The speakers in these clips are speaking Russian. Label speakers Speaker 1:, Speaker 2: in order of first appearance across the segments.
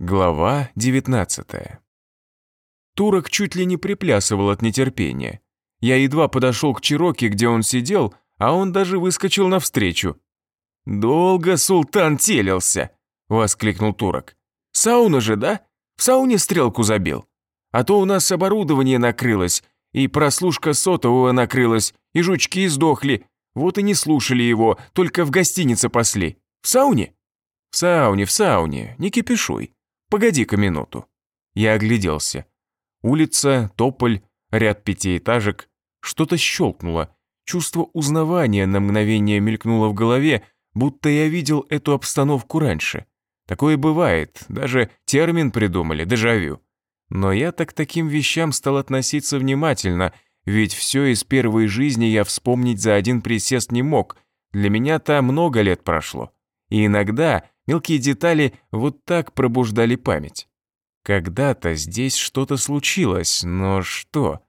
Speaker 1: Глава 19 Турок чуть ли не приплясывал от нетерпения. Я едва подошел к Чироке, где он сидел, а он даже выскочил навстречу. «Долго султан телился!» – воскликнул Турок. «Сауна же, да? В сауне стрелку забил. А то у нас оборудование накрылось, и прослушка сотового накрылась, и жучки сдохли. Вот и не слушали его, только в гостинице пасли. В сауне?» «В сауне, в сауне, не кипишуй. Погоди-ка минуту». Я огляделся. Улица, тополь, ряд пятиэтажек. Что-то щелкнуло. Чувство узнавания на мгновение мелькнуло в голове, будто я видел эту обстановку раньше. Такое бывает, даже термин придумали, дежавю. Но я так к таким вещам стал относиться внимательно, ведь все из первой жизни я вспомнить за один присест не мог. Для меня-то много лет прошло. И иногда Мелкие детали вот так пробуждали память. Когда-то здесь что-то случилось, но что?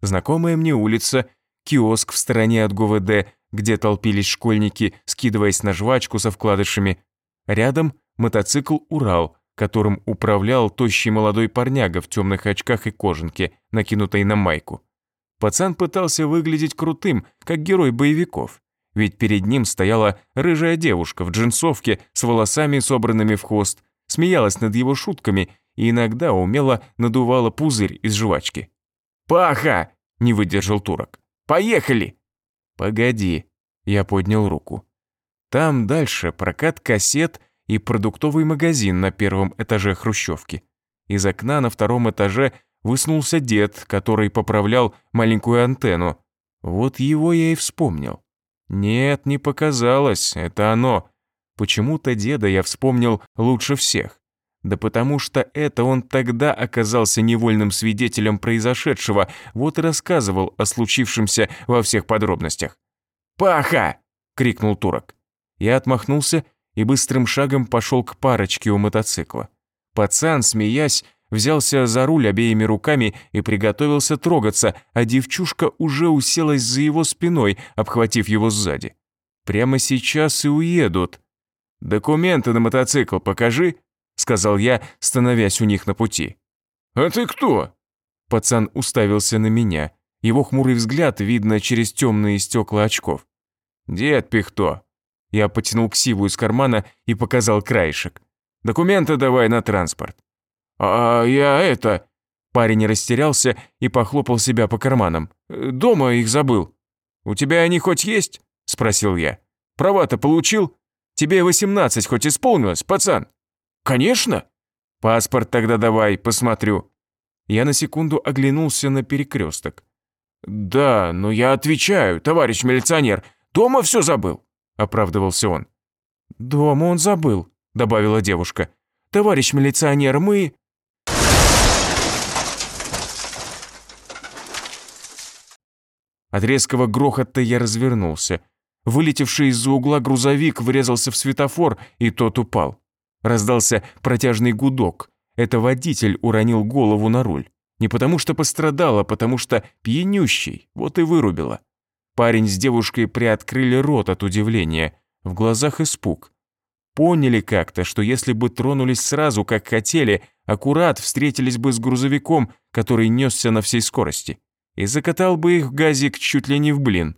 Speaker 1: Знакомая мне улица, киоск в стороне от ГУВД, где толпились школьники, скидываясь на жвачку со вкладышами. Рядом мотоцикл «Урал», которым управлял тощий молодой парняга в темных очках и кожанке, накинутой на майку. Пацан пытался выглядеть крутым, как герой боевиков ведь перед ним стояла рыжая девушка в джинсовке с волосами, собранными в хвост, смеялась над его шутками и иногда умело надувала пузырь из жвачки. «Паха!» – не выдержал турок. «Поехали!» «Погоди!» – я поднял руку. Там дальше прокат кассет и продуктовый магазин на первом этаже хрущевки. Из окна на втором этаже высунулся дед, который поправлял маленькую антенну. Вот его я и вспомнил. Нет, не показалось, это оно. Почему-то деда я вспомнил лучше всех. Да потому что это он тогда оказался невольным свидетелем произошедшего, вот и рассказывал о случившемся во всех подробностях. «Паха!» — крикнул турок. Я отмахнулся и быстрым шагом пошел к парочке у мотоцикла. Пацан, смеясь, взялся за руль обеими руками и приготовился трогаться, а девчушка уже уселась за его спиной, обхватив его сзади. «Прямо сейчас и уедут». «Документы на мотоцикл покажи», — сказал я, становясь у них на пути. «А ты кто?» Пацан уставился на меня. Его хмурый взгляд видно через темные стекла очков. «Дед Пихто». Я потянул ксиву из кармана и показал краешек. «Документы давай на транспорт». «А я это...» Парень растерялся и похлопал себя по карманам. «Дома их забыл». «У тебя они хоть есть?» – спросил я. «Права-то получил? Тебе восемнадцать хоть исполнилось, пацан?» «Конечно!» «Паспорт тогда давай, посмотрю». Я на секунду оглянулся на перекресток. «Да, но я отвечаю, товарищ милиционер, дома все забыл», – оправдывался он. «Дома он забыл», – добавила девушка. «Товарищ милиционер, мы...» От резкого грохота я развернулся. Вылетевший из-за угла грузовик врезался в светофор, и тот упал. Раздался протяжный гудок. Это водитель уронил голову на руль. Не потому что пострадал, а потому что пьянющий, вот и вырубило. Парень с девушкой приоткрыли рот от удивления, в глазах испуг. Поняли как-то, что если бы тронулись сразу, как хотели, аккурат встретились бы с грузовиком, который несся на всей скорости и закатал бы их в газик чуть ли не в блин.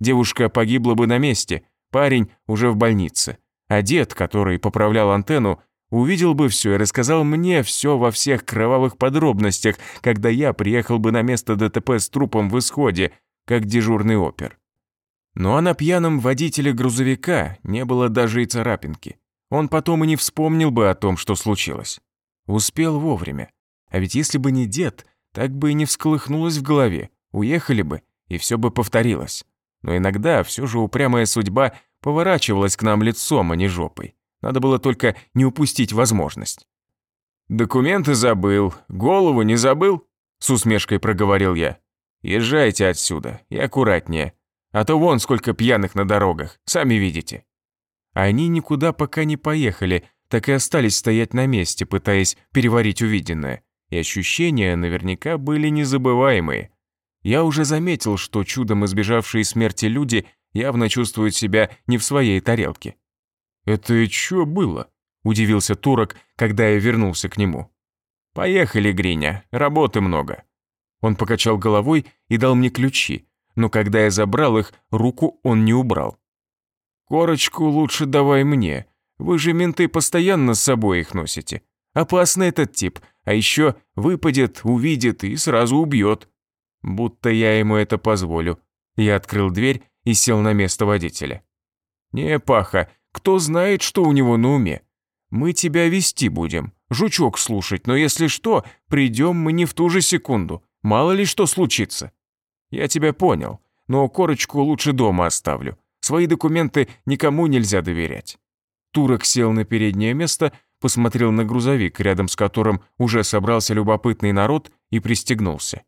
Speaker 1: Девушка погибла бы на месте, парень уже в больнице. А дед, который поправлял антенну, увидел бы все и рассказал мне все во всех кровавых подробностях, когда я приехал бы на место ДТП с трупом в исходе, как дежурный опер. Ну а на пьяном водителе грузовика не было даже и царапинки. Он потом и не вспомнил бы о том, что случилось. Успел вовремя. А ведь если бы не дед, так бы и не всколыхнулось в голове, уехали бы, и все бы повторилось. Но иногда все же упрямая судьба поворачивалась к нам лицом, а не жопой. Надо было только не упустить возможность. «Документы забыл, голову не забыл?» С усмешкой проговорил я. «Езжайте отсюда и аккуратнее, а то вон сколько пьяных на дорогах, сами видите». Они никуда пока не поехали, так и остались стоять на месте, пытаясь переварить увиденное и ощущения наверняка были незабываемые. Я уже заметил, что чудом избежавшие смерти люди явно чувствуют себя не в своей тарелке. «Это что было?» – удивился турок, когда я вернулся к нему. «Поехали, Гриня, работы много». Он покачал головой и дал мне ключи, но когда я забрал их, руку он не убрал. «Корочку лучше давай мне, вы же менты постоянно с собой их носите. Опасный этот тип, а еще выпадет, увидит и сразу убьет. Будто я ему это позволю. Я открыл дверь и сел на место водителя. «Не, Паха, кто знает, что у него на уме? Мы тебя вести будем, жучок слушать, но если что, придем мы не в ту же секунду. Мало ли что случится». «Я тебя понял, но корочку лучше дома оставлю. Свои документы никому нельзя доверять». Турок сел на переднее место, посмотрел на грузовик, рядом с которым уже собрался любопытный народ, и пристегнулся.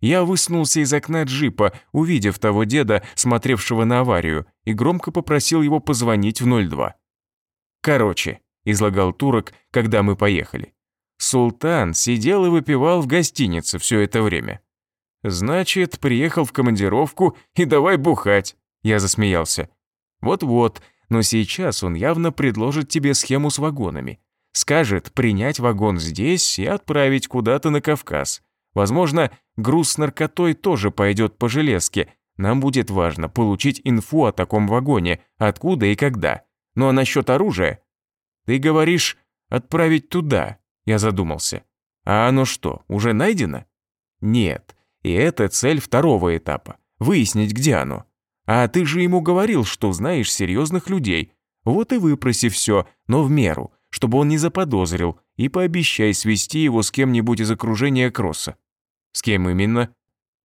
Speaker 1: Я высунулся из окна джипа, увидев того деда, смотревшего на аварию, и громко попросил его позвонить в 02. «Короче», – излагал турок, когда мы поехали. Султан сидел и выпивал в гостинице все это время. «Значит, приехал в командировку и давай бухать», – я засмеялся. «Вот-вот, но сейчас он явно предложит тебе схему с вагонами. Скажет принять вагон здесь и отправить куда-то на Кавказ. Возможно, груз с наркотой тоже пойдет по железке. Нам будет важно получить инфу о таком вагоне, откуда и когда. Ну а насчет оружия? Ты говоришь, отправить туда, я задумался. А оно что, уже найдено? Нет, и это цель второго этапа. Выяснить, где оно. А ты же ему говорил, что знаешь серьезных людей. Вот и выпроси все, но в меру, чтобы он не заподозрил, и пообещай свести его с кем-нибудь из окружения Кросса. С кем именно?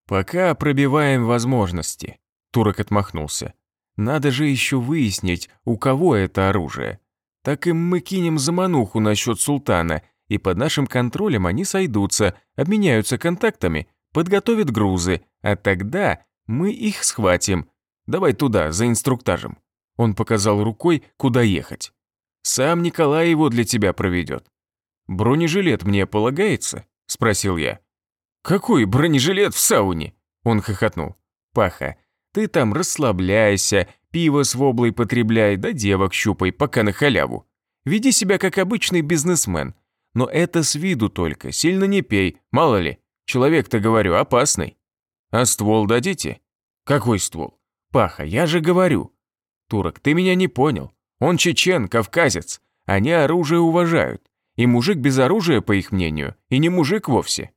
Speaker 1: Пока пробиваем возможности. Турок отмахнулся. Надо же еще выяснить, у кого это оружие. Так им мы кинем замануху насчет султана, и под нашим контролем они сойдутся, обменяются контактами, подготовят грузы, а тогда мы их схватим. Давай туда, за инструктажем. Он показал рукой, куда ехать. Сам Николай его для тебя проведет. Бронежилет мне полагается? Спросил я. «Какой бронежилет в сауне?» Он хохотнул. «Паха, ты там расслабляйся, пиво с воблой потребляй, да девок щупай, пока на халяву. Веди себя как обычный бизнесмен. Но это с виду только, сильно не пей, мало ли. Человек-то, говорю, опасный. А ствол дадите? Какой ствол? Паха, я же говорю. Турок, ты меня не понял. Он чечен, кавказец. Они оружие уважают. И мужик без оружия, по их мнению, и не мужик вовсе.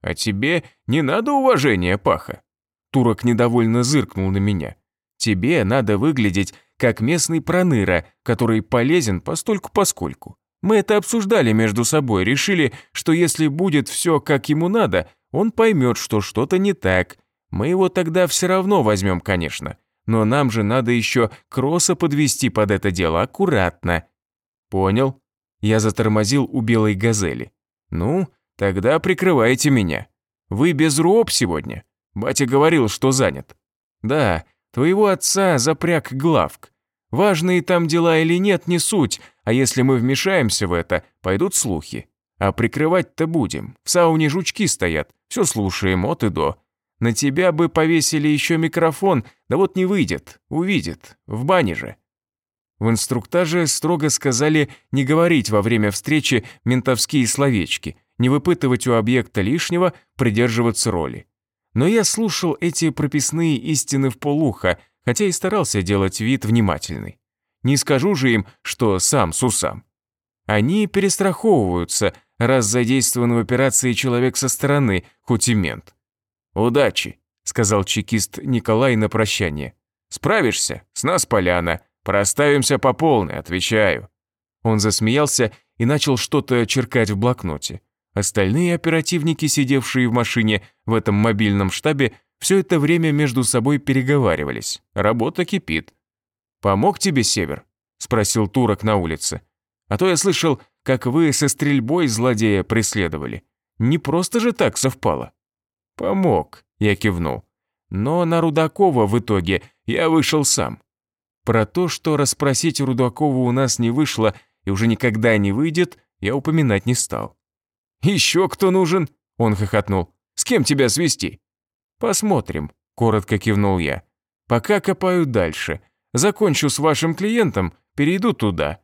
Speaker 1: «А тебе не надо уважения, Паха?» Турок недовольно зыркнул на меня. «Тебе надо выглядеть как местный проныра, который полезен постольку-поскольку. Мы это обсуждали между собой, решили, что если будет все как ему надо, он поймет, что что-то не так. Мы его тогда все равно возьмем, конечно. Но нам же надо еще кросса подвести под это дело аккуратно». «Понял?» Я затормозил у белой газели. «Ну, Тогда прикрывайте меня. Вы без РУОП сегодня? Батя говорил, что занят. Да, твоего отца запряг главк. Важные там дела или нет, не суть, а если мы вмешаемся в это, пойдут слухи. А прикрывать-то будем. В сауне жучки стоят, все слушаем от и до. На тебя бы повесили еще микрофон, да вот не выйдет, увидит, в бане же. В инструктаже строго сказали не говорить во время встречи ментовские словечки – не выпытывать у объекта лишнего, придерживаться роли. Но я слушал эти прописные истины в полухо, хотя и старался делать вид внимательный. Не скажу же им, что сам с усам. Они перестраховываются, раз задействован в операции человек со стороны, хоть и мент. «Удачи», — сказал чекист Николай на прощание. «Справишься? С нас поляна. Проставимся по полной, отвечаю». Он засмеялся и начал что-то черкать в блокноте. Остальные оперативники, сидевшие в машине в этом мобильном штабе, все это время между собой переговаривались. Работа кипит. «Помог тебе Север?» – спросил турок на улице. «А то я слышал, как вы со стрельбой злодея преследовали. Не просто же так совпало». «Помог», – я кивнул. «Но на Рудакова в итоге я вышел сам». Про то, что расспросить Рудакова у нас не вышло и уже никогда не выйдет, я упоминать не стал. «Еще кто нужен?» – он хохотнул. «С кем тебя свести?» «Посмотрим», – коротко кивнул я. «Пока копаю дальше. Закончу с вашим клиентом, перейду туда».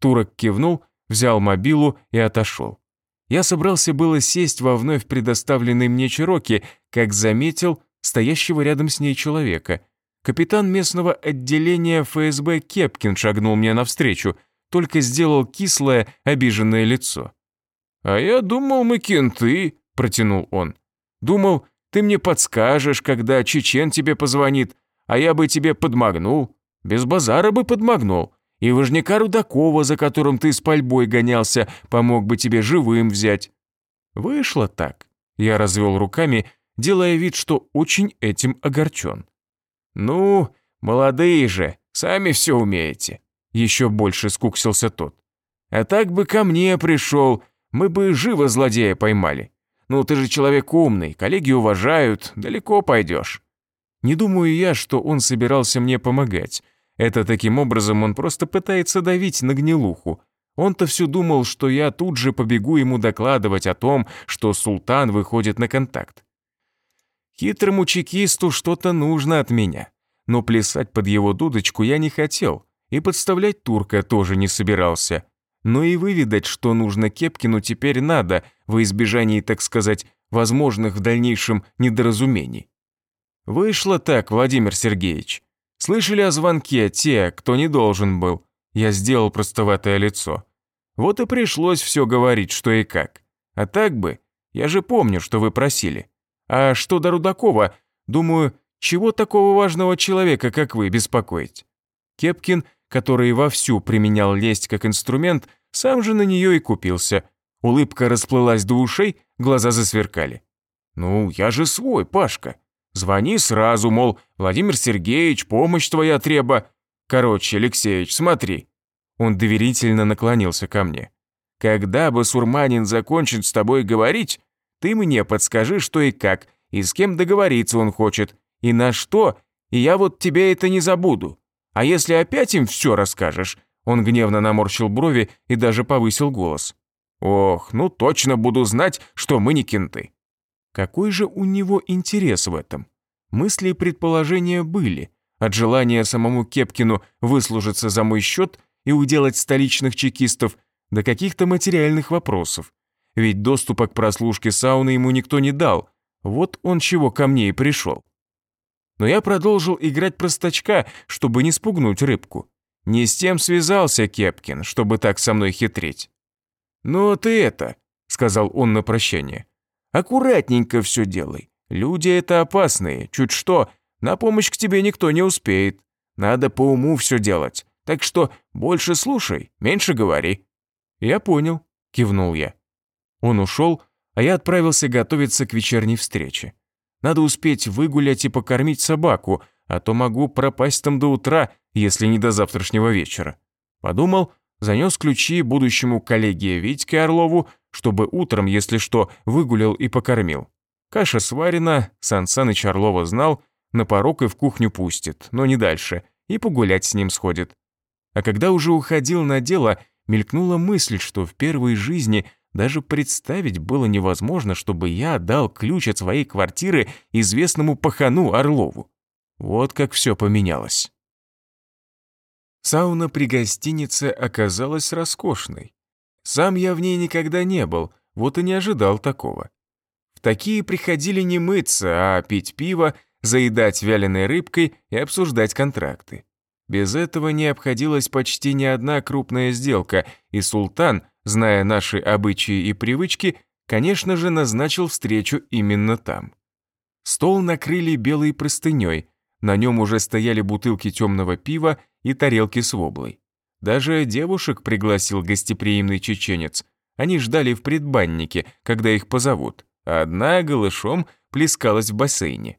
Speaker 1: Турок кивнул, взял мобилу и отошел. Я собрался было сесть во вновь предоставленный мне Чироки, как заметил стоящего рядом с ней человека. Капитан местного отделения ФСБ Кепкин шагнул мне навстречу, только сделал кислое, обиженное лицо. «А я думал, мы кенты», — протянул он. «Думал, ты мне подскажешь, когда чечен тебе позвонит, а я бы тебе подмогнул. Без базара бы подмогнул. И важняка Рудакова, за которым ты с пальбой гонялся, помог бы тебе живым взять». Вышло так. Я развел руками, делая вид, что очень этим огорчен. «Ну, молодые же, сами все умеете», — еще больше скуксился тот. «А так бы ко мне пришел, мы бы живо злодея поймали. Ну, ты же человек умный, коллеги уважают, далеко пойдешь». Не думаю я, что он собирался мне помогать. Это таким образом он просто пытается давить на гнилуху. Он-то все думал, что я тут же побегу ему докладывать о том, что султан выходит на контакт. Хитрому чекисту что-то нужно от меня. Но плясать под его дудочку я не хотел, и подставлять турка тоже не собирался. Но и выведать, что нужно Кепкину, теперь надо, во избежании, так сказать, возможных в дальнейшем недоразумений. Вышло так, Владимир Сергеевич. Слышали о звонке те, кто не должен был? Я сделал простоватое лицо. Вот и пришлось все говорить, что и как. А так бы, я же помню, что вы просили. А что до Рудакова, думаю, чего такого важного человека, как вы, беспокоить? Кепкин, который вовсю применял лесть как инструмент, сам же на нее и купился. Улыбка расплылась до ушей, глаза засверкали. «Ну, я же свой, Пашка. Звони сразу, мол, Владимир Сергеевич, помощь твоя треба. Короче, Алексеевич, смотри». Он доверительно наклонился ко мне. «Когда басурманин закончит с тобой говорить, ты мне подскажи, что и как, и с кем договориться он хочет, и на что, и я вот тебе это не забуду. А если опять им все расскажешь?» Он гневно наморщил брови и даже повысил голос. «Ох, ну точно буду знать, что мы не кенты». Какой же у него интерес в этом? Мысли и предположения были. От желания самому Кепкину выслужиться за мой счет и уделать столичных чекистов до каких-то материальных вопросов. Ведь доступа к прослушке сауны ему никто не дал. Вот он чего ко мне и пришел. Но я продолжил играть простачка, чтобы не спугнуть рыбку. Не с тем связался Кепкин, чтобы так со мной хитрить. «Ну ты это», — сказал он на прощание, Аккуратненько все делай. Люди это опасные, чуть что, на помощь к тебе никто не успеет. Надо по уму все делать. Так что больше слушай, меньше говори». «Я понял», — кивнул я. Он ушел, а я отправился готовиться к вечерней встрече. Надо успеть выгулять и покормить собаку, а то могу пропасть там до утра, если не до завтрашнего вечера. Подумал, занес ключи будущему коллеге Витьке Орлову, чтобы утром, если что, выгулял и покормил. Каша сварена, Сан Саныч Орлова знал, на порог и в кухню пустит, но не дальше, и погулять с ним сходит. А когда уже уходил на дело, мелькнула мысль, что в первой жизни даже представить было невозможно, чтобы я дал ключ от своей квартиры известному пахану Орлову. Вот как все поменялось. Сауна при гостинице оказалась роскошной. Сам я в ней никогда не был, вот и не ожидал такого. В такие приходили не мыться, а пить пиво, заедать вяленой рыбкой и обсуждать контракты. Без этого не обходилась почти ни одна крупная сделка, и султан, зная наши обычаи и привычки, конечно же, назначил встречу именно там. Стол накрыли белой простыней, на нем уже стояли бутылки темного пива и тарелки с воблой. Даже девушек пригласил гостеприимный чеченец. Они ждали в предбаннике, когда их позовут. Одна голышом плескалась в бассейне.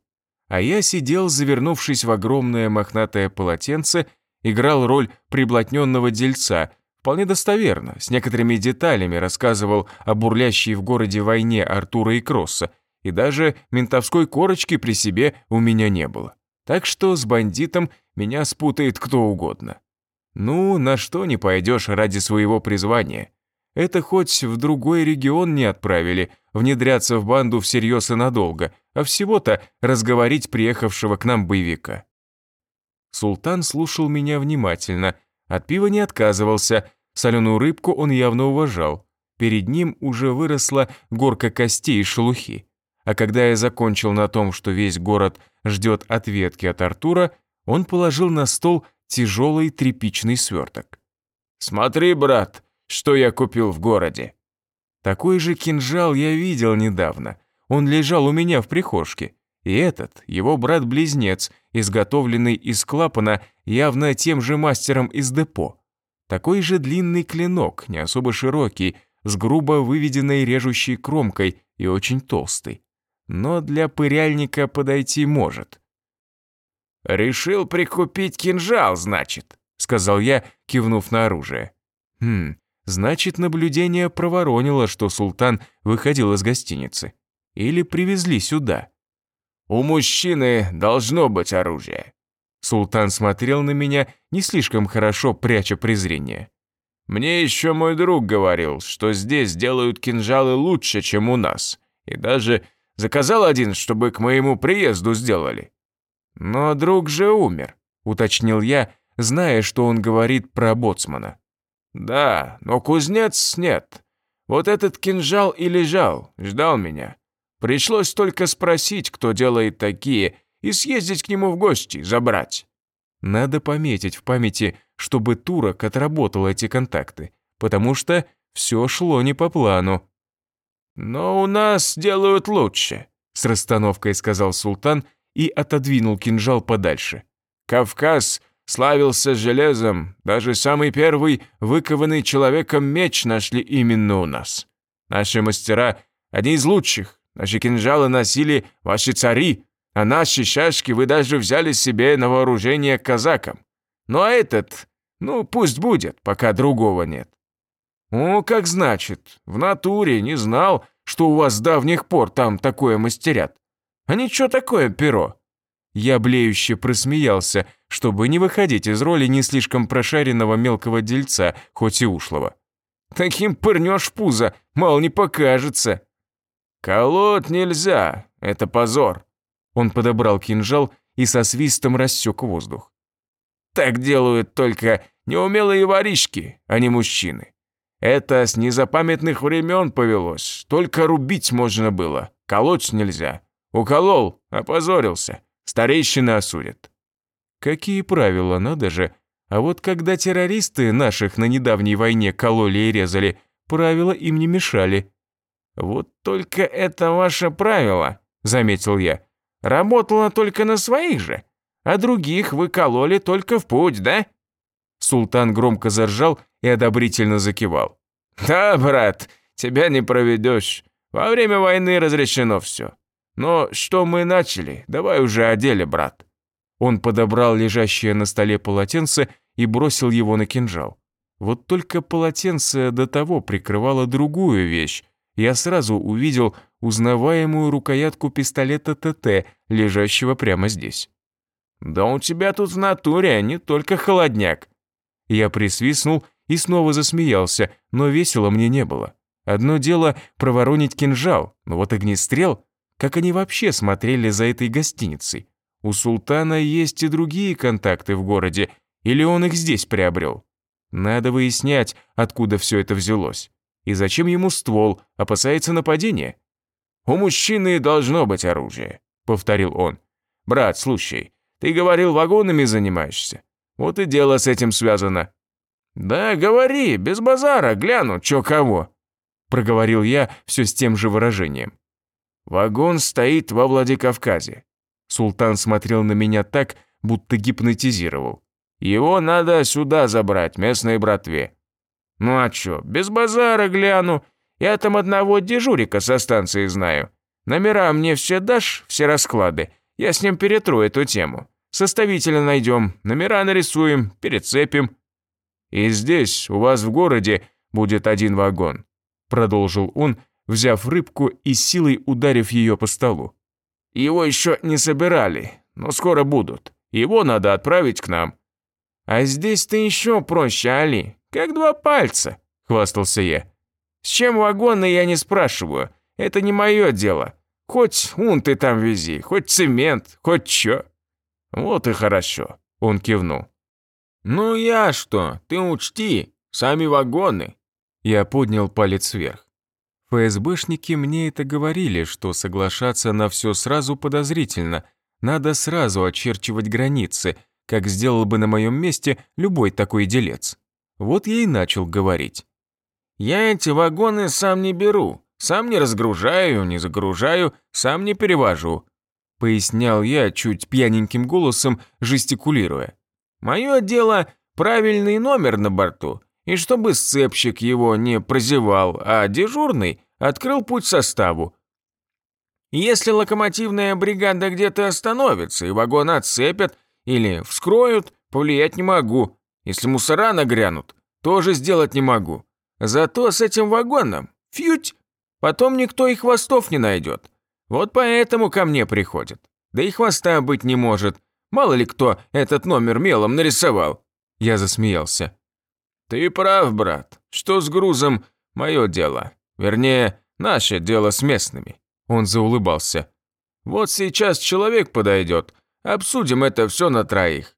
Speaker 1: А я сидел, завернувшись в огромное мохнатое полотенце, играл роль приблотненного дельца, вполне достоверно, с некоторыми деталями рассказывал о бурлящей в городе войне Артура и Кросса, и даже ментовской корочки при себе у меня не было. Так что с бандитом меня спутает кто угодно. Ну, на что не пойдешь ради своего призвания. Это хоть в другой регион не отправили, внедряться в банду всерьез и надолго, а всего-то разговорить приехавшего к нам боевика. Султан слушал меня внимательно, от пива не отказывался, Соленую рыбку он явно уважал. Перед ним уже выросла горка костей и шелухи. А когда я закончил на том, что весь город ждет ответки от Артура, он положил на стол тяжелый тряпичный сверток. «Смотри, брат, что я купил в городе». Такой же кинжал я видел недавно. Он лежал у меня в прихожке. И этот, его брат-близнец, изготовленный из клапана явно тем же мастером из депо. Такой же длинный клинок, не особо широкий, с грубо выведенной режущей кромкой и очень толстый. Но для пыряльника подойти может. «Решил прикупить кинжал, значит», — сказал я, кивнув на оружие. «Хм, значит, наблюдение проворонило, что султан выходил из гостиницы. Или привезли сюда». «У мужчины должно быть оружие». Султан смотрел на меня не слишком хорошо, пряча презрение. «Мне еще мой друг говорил, что здесь делают кинжалы лучше, чем у нас, и даже заказал один, чтобы к моему приезду сделали. «Но друг же умер», — уточнил я, зная, что он говорит про боцмана. «Да, но кузнец нет. Вот этот кинжал и лежал, ждал меня. Пришлось только спросить, кто делает такие, и съездить к нему в гости, забрать». Надо пометить в памяти, чтобы турок отработал эти контакты, потому что все шло не по плану. «Но у нас делают лучше», — с расстановкой сказал султан и отодвинул кинжал подальше. «Кавказ славился железом, даже самый первый выкованный человеком меч нашли именно у нас. Наши мастера – одни из лучших, наши кинжалы носили ваши цари, а наши шашки вы даже взяли себе на вооружение казакам. Ну а этот, ну пусть будет, пока другого нет». «О, как значит, в натуре не знал, что у вас с давних пор там такое мастерят. А ничего такое перо?» Я блеюще просмеялся, чтобы не выходить из роли не слишком прошаренного мелкого дельца, хоть и ушлого. «Таким пырнешь пузо, мало не покажется». «Колоть нельзя, это позор». Он подобрал кинжал и со свистом рассек воздух. «Так делают только неумелые воришки, а не мужчины. Это с незапамятных времен повелось, только рубить можно было, колоть нельзя». Уколол, опозорился. Старейшина осудит. Какие правила, надо же. А вот когда террористы наших на недавней войне кололи и резали, правила им не мешали. Вот только это ваше правило, заметил я. Работало только на своих же, а других вы кололи только в путь, да? Султан громко заржал и одобрительно закивал. «Да, брат, тебя не проведешь. Во время войны разрешено все. Но что мы начали? Давай уже о деле, брат». Он подобрал лежащее на столе полотенце и бросил его на кинжал. Вот только полотенце до того прикрывало другую вещь. Я сразу увидел узнаваемую рукоятку пистолета ТТ, лежащего прямо здесь. «Да у тебя тут в натуре а не только холодняк». Я присвистнул и снова засмеялся, но весело мне не было. Одно дело проворонить кинжал, но вот огнестрел как они вообще смотрели за этой гостиницей? У султана есть и другие контакты в городе, или он их здесь приобрел? Надо выяснять, откуда все это взялось. И зачем ему ствол, опасается нападения? «У мужчины должно быть оружие», — повторил он. «Брат, слушай, ты говорил, вагонами занимаешься. Вот и дело с этим связано». «Да, говори, без базара, гляну, чё кого», — проговорил я все с тем же выражением. Вагон стоит во Владикавказе. Султан смотрел на меня так, будто гипнотизировал. Его надо сюда забрать, местной братве. Ну а чё, без базара гляну. Я там одного дежурика со станции знаю. Номера мне все дашь, все расклады. Я с ним перетру эту тему. Составителя найдем, номера нарисуем, перецепим. И здесь, у вас в городе, будет один вагон», продолжил он, взяв рыбку и силой ударив ее по столу. «Его еще не собирали, но скоро будут. Его надо отправить к нам». «А здесь-то еще проще, Али, как два пальца», — хвастался я. «С чем вагоны, я не спрашиваю, это не мое дело. Хоть ун ты там вези, хоть цемент, хоть чё». «Вот и хорошо», — он кивнул. «Ну я что, ты учти,
Speaker 2: Сами вагоны».
Speaker 1: Я поднял палец вверх. ФСБшники мне это говорили, что соглашаться на все сразу подозрительно. Надо сразу очерчивать границы, как сделал бы на моем месте любой такой делец. Вот я и начал говорить.
Speaker 2: «Я эти вагоны сам не беру, сам не разгружаю, не загружаю, сам не перевожу», пояснял я чуть пьяненьким голосом, жестикулируя. «Мое дело правильный номер на борту, и чтобы сцепщик его не прозевал, а дежурный открыл путь составу. Если локомотивная бригада где-то остановится и вагон отцепят или вскроют, повлиять не могу. Если мусора нагрянут, тоже сделать не могу. Зато с этим вагоном, фьють, потом никто и хвостов не найдет. Вот поэтому ко мне приходят. Да и хвоста быть не может. Мало ли кто этот номер мелом нарисовал. Я засмеялся. Ты прав, брат. Что с грузом – мое дело. Вернее, наше дело с местными. Он заулыбался. Вот сейчас человек подойдет. Обсудим это все на троих.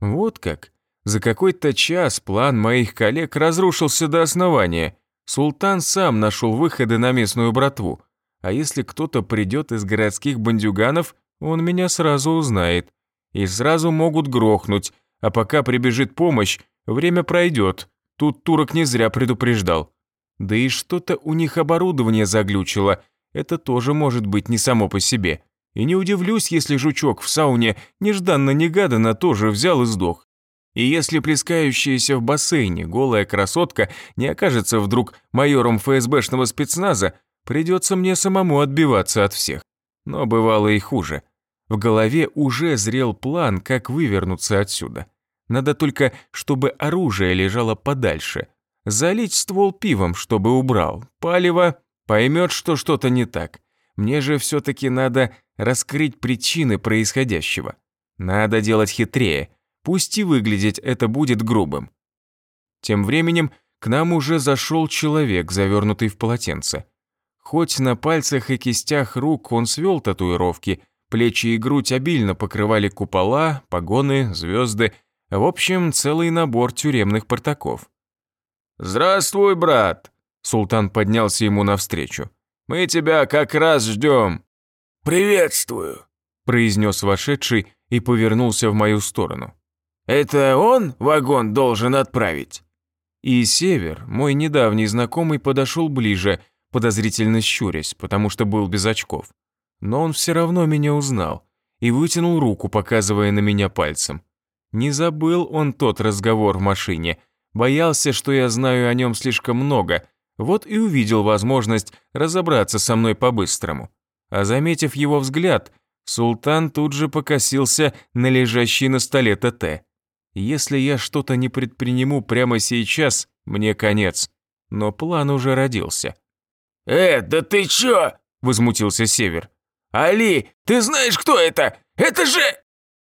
Speaker 2: Вот как. За какой-то час план моих коллег разрушился до основания. Султан сам нашел выходы на местную братву. А если кто-то придет из городских бандюганов, он меня сразу узнает. И сразу могут грохнуть, а пока прибежит помощь, время пройдет. Тут турок не зря предупреждал. Да и что-то у них оборудование заглючило. Это тоже может быть не само по себе. И не удивлюсь, если жучок в сауне нежданно-негаданно тоже взял и сдох. И если плескающаяся в бассейне голая красотка не окажется вдруг майором ФСБшного спецназа, придется мне самому отбиваться от всех. Но бывало и хуже. В голове уже зрел план, как вывернуться отсюда. Надо только, чтобы оружие лежало подальше. Залить ствол пивом, чтобы убрал. Палево поймет, что что-то не так. Мне же все-таки надо раскрыть причины происходящего. Надо делать хитрее. Пусть и выглядеть это будет грубым. Тем временем к нам уже зашел человек, завернутый в полотенце. Хоть на пальцах и кистях рук он свел татуировки, Плечи и грудь обильно покрывали купола, погоны, звезды, в общем, целый набор тюремных портаков. «Здравствуй, брат!» Султан поднялся ему навстречу. «Мы тебя как раз ждем!»
Speaker 3: «Приветствую!»
Speaker 1: произнес вошедший и повернулся в мою сторону.
Speaker 3: «Это он вагон должен отправить?»
Speaker 1: И Север, мой недавний знакомый, подошел ближе, подозрительно щурясь, потому что был без очков но он все равно меня узнал и вытянул руку, показывая на меня пальцем. Не забыл он тот разговор в машине, боялся, что я знаю о нем слишком много, вот и увидел возможность разобраться со мной по-быстрому. А заметив его взгляд, султан тут же покосился на лежащий на столе ТТ. Если я что-то не предприниму прямо сейчас, мне конец. Но план уже родился.
Speaker 3: «Э, да ты чё?»
Speaker 1: – возмутился Север.
Speaker 3: «Али, ты знаешь, кто это? Это же...»